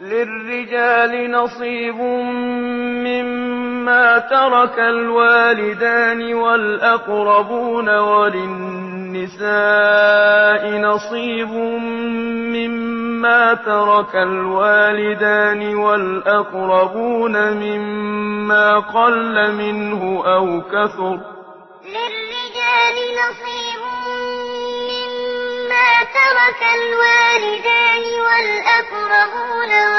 للرجال نصيب مما ترك الوالدان والأقربون وللنساء نصيب مما ترك الوالدان والأقربون مما قل منه أو كثر للرجال نصيب مما ترك الوالدان والأقربون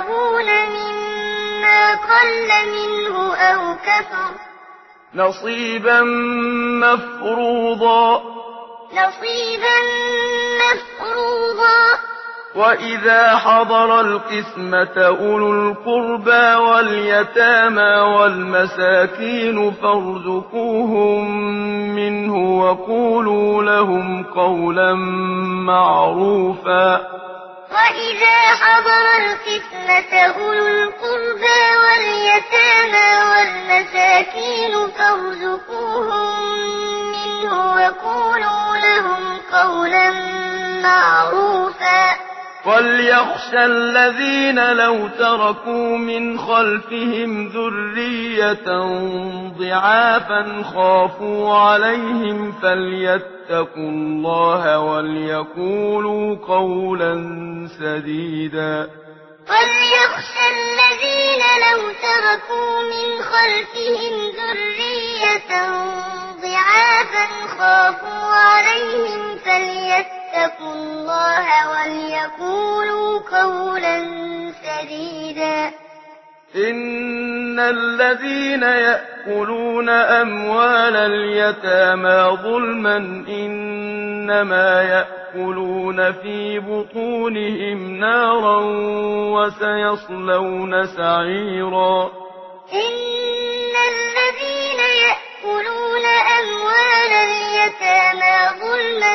يَبْتَغُونَ مِمَّا قَلَّ مِنْهُ أَوْ كَثُرَ. نَصِيبًا مَّفْرُوضًا. نَصِيبًا مَّفْرُوضًا. وَإِذَا حَضَرَ الْقِسْمَةَ أُولُو الْقُرْبَى وَالْيَتَامَى وَالْمَسَاكِينُ فَارْزُقُوهُم مِّنْهُ وَقُولُوا لَهُمْ قَوْلًا مَّعْرُوفًا. إذا حضر الفتنة أولو القربى واليتامى والمساكين فارزقوهم منه وقولوا لهم قولا معروفا وَلْيَخْشَ الذين لو تركوا من خلفهم ذرية ضعافا خافوا عليهم فليتقوا الله وليقولوا قولا سديدا وَلْيَخْشَ الذين لو تركوا من خلفهم ذرية ضعافا خافوا عليهم فليتقوا واتقوا الله وليقولوا قولا سديدا. إن الذين يأكلون أموال اليتامى ظلما إنما يأكلون في بطونهم نارا وسيصلون سعيرا. إن الذين يأكلون أموال اليتامى ظلما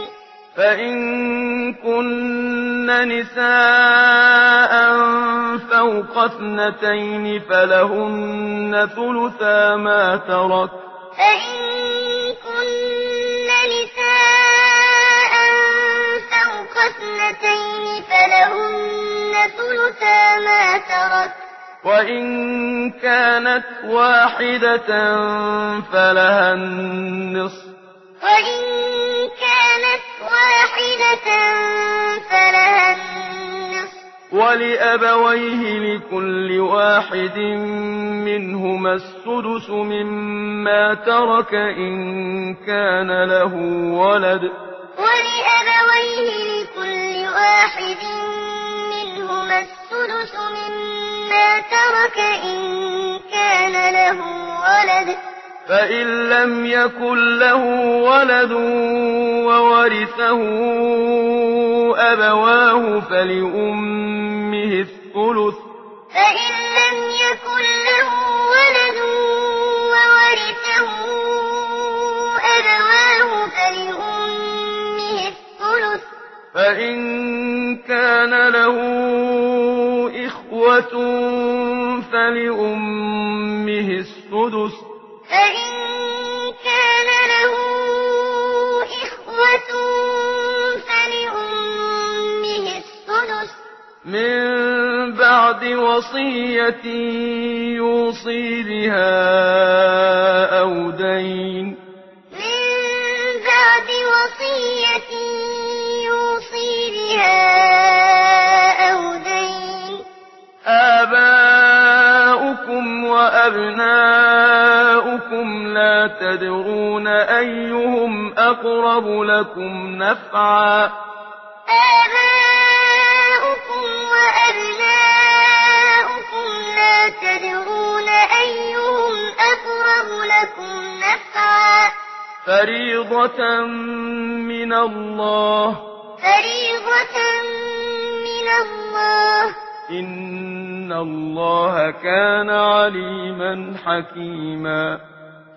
فإن كن نساء فوق اثنتين فلهن ثلثا ما ترك فإن كن نساء فوق اثنتين فلهن ما وإن كانت واحدة فلها النصف وإن كانت واحدة فلها النصف. ولأبويه لكل واحد منهما السدس مما ترك إن كان له ولد. ولأبويه لكل واحد منهما السدس مما ترك إن كان له ولد. فإن لم يكن له ولد وورثه أبواه فلأمه الثلث فإن لم يكن له ولد وورثه أبواه فلأمه الثلث فإن كان له إخوة فلأمه السدس فإن كان له إخوة فلأمه السدس فإن كان له إخوة فلأمه الثلث من بعد وصية يوصي بها أو دين من بعد وصية يوصي بها أو دين آباؤكم وأبناؤكم أنكم لا تدرون أيهم أقرب لكم نفعا آباؤكم وأبناؤكم لا تدرون أيهم أقرب لكم نفعا فريضة من الله فريضة من الله إن الله كان عليما حكيما